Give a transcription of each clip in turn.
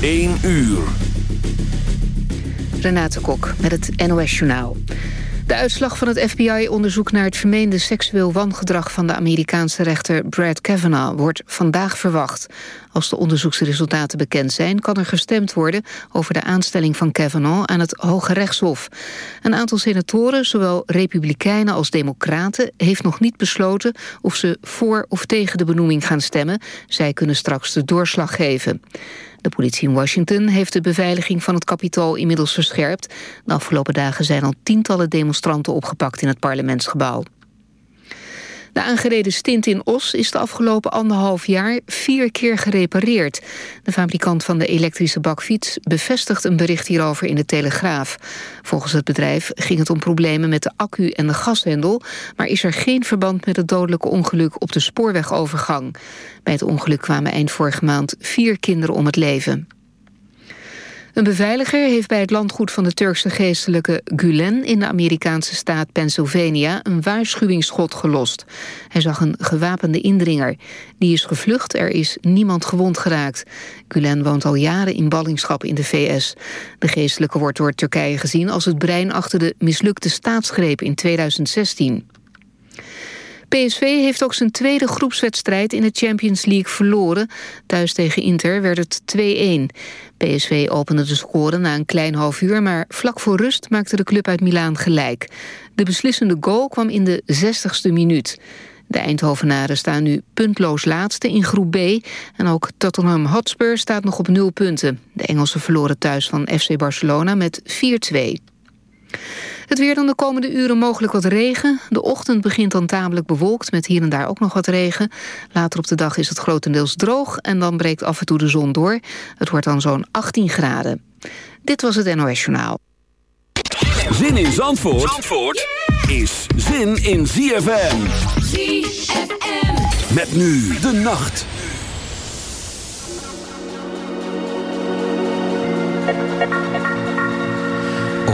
1 uur. Renate Kok met het NOS Journaal. De uitslag van het FBI-onderzoek naar het vermeende seksueel wangedrag... van de Amerikaanse rechter Brad Kavanaugh wordt vandaag verwacht. Als de onderzoeksresultaten bekend zijn... kan er gestemd worden over de aanstelling van Kavanaugh aan het Hoge Rechtshof. Een aantal senatoren, zowel republikeinen als democraten... heeft nog niet besloten of ze voor of tegen de benoeming gaan stemmen. Zij kunnen straks de doorslag geven. De politie in Washington heeft de beveiliging van het Capitool inmiddels verscherpt. De afgelopen dagen zijn al tientallen demonstranten opgepakt in het parlementsgebouw. De aangereden stint in Os is de afgelopen anderhalf jaar vier keer gerepareerd. De fabrikant van de elektrische bakfiets bevestigt een bericht hierover in de Telegraaf. Volgens het bedrijf ging het om problemen met de accu en de gashendel... maar is er geen verband met het dodelijke ongeluk op de spoorwegovergang. Bij het ongeluk kwamen eind vorige maand vier kinderen om het leven. Een beveiliger heeft bij het landgoed van de Turkse geestelijke Gulen... in de Amerikaanse staat Pennsylvania een waarschuwingsschot gelost. Hij zag een gewapende indringer. Die is gevlucht, er is niemand gewond geraakt. Gulen woont al jaren in ballingschap in de VS. De geestelijke wordt door Turkije gezien als het brein achter de mislukte staatsgreep in 2016. PSV heeft ook zijn tweede groepswedstrijd in de Champions League verloren. Thuis tegen Inter werd het 2-1. PSV opende de score na een klein half uur... maar vlak voor rust maakte de club uit Milaan gelijk. De beslissende goal kwam in de 60ste minuut. De Eindhovenaren staan nu puntloos laatste in groep B... en ook Tottenham Hotspur staat nog op nul punten. De Engelsen verloren thuis van FC Barcelona met 4-2. Het weer dan de komende uren mogelijk wat regen. De ochtend begint dan tamelijk bewolkt met hier en daar ook nog wat regen. Later op de dag is het grotendeels droog en dan breekt af en toe de zon door. Het wordt dan zo'n 18 graden. Dit was het NOS Journaal. Zin in Zandvoort, Zandvoort is zin in ZFM. ZFM. Met nu de nacht.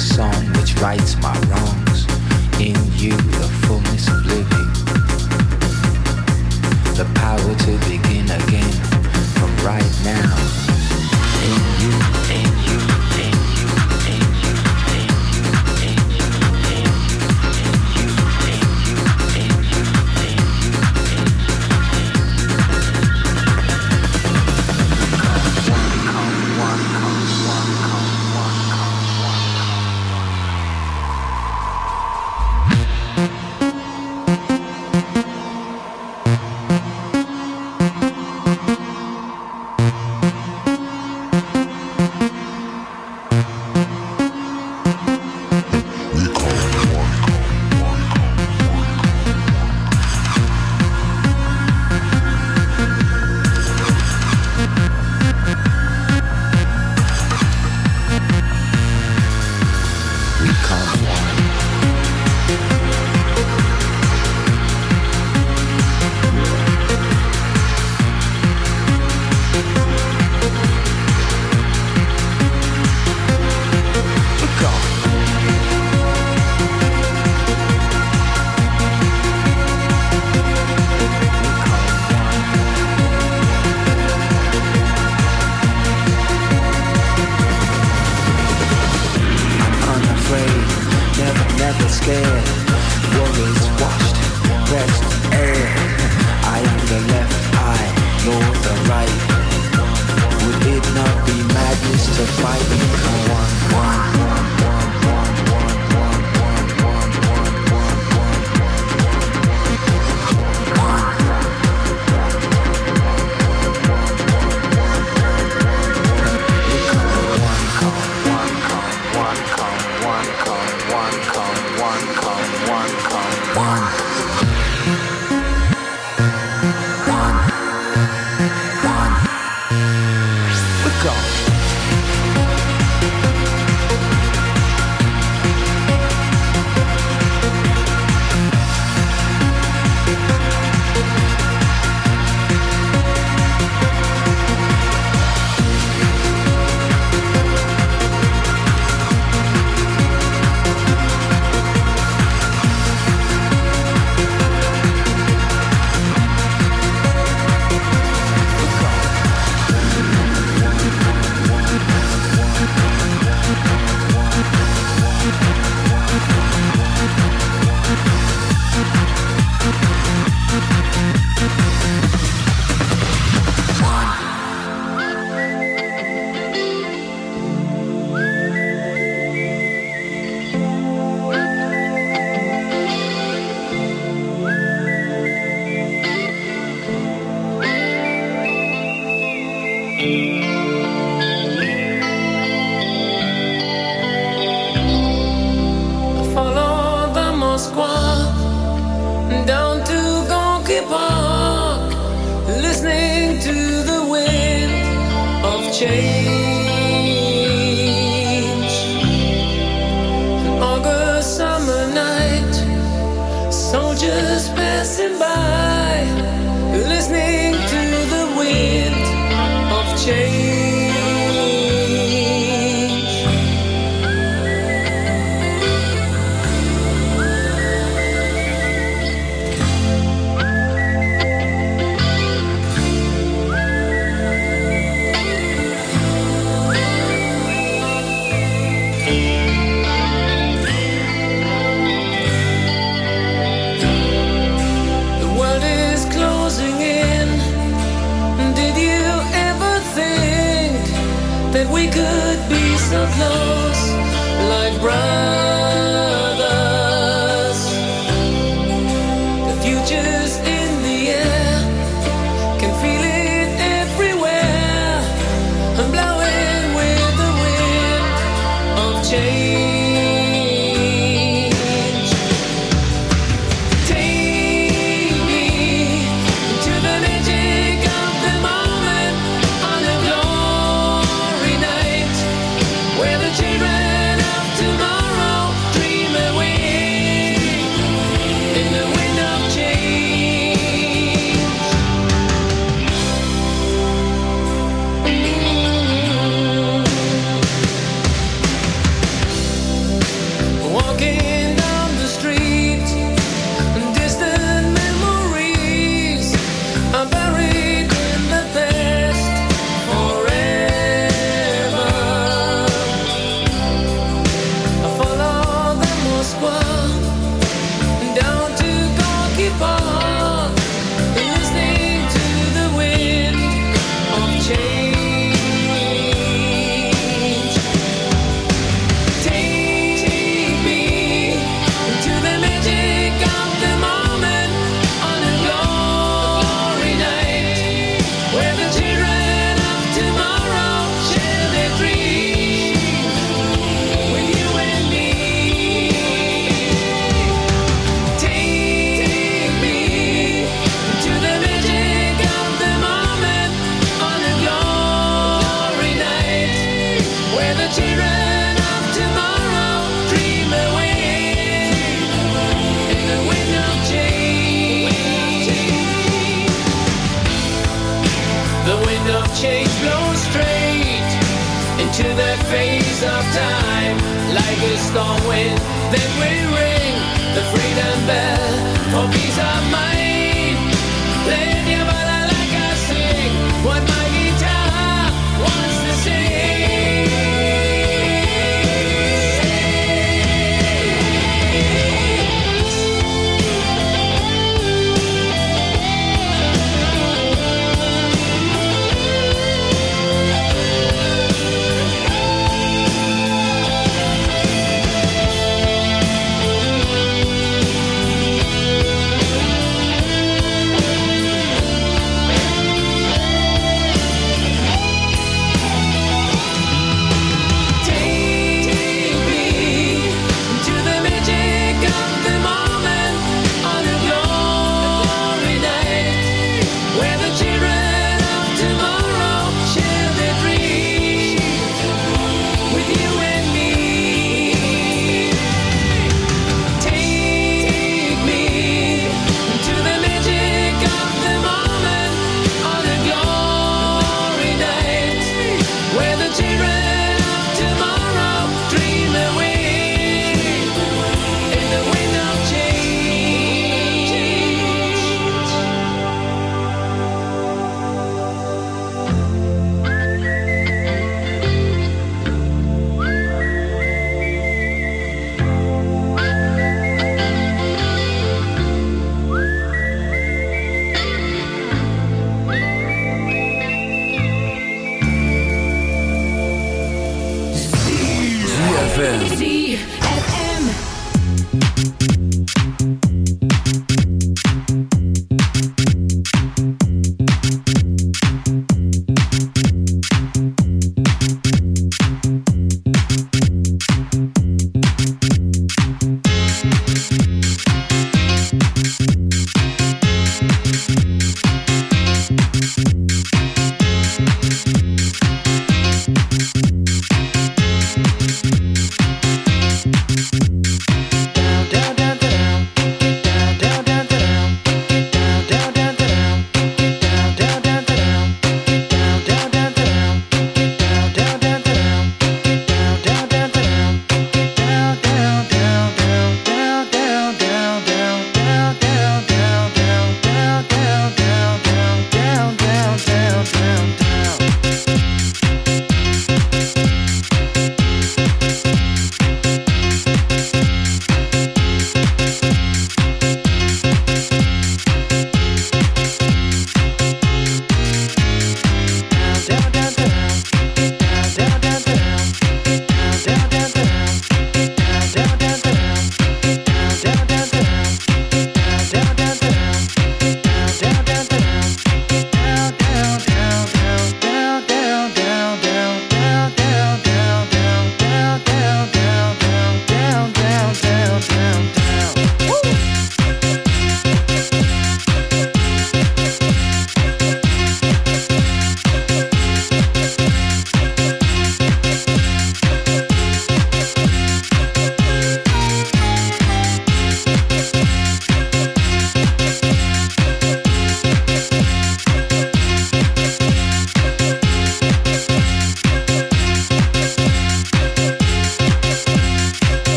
The song which rights my wrongs. In you, the fullness of living. The power to begin again from right now.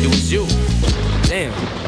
it was you. Damn.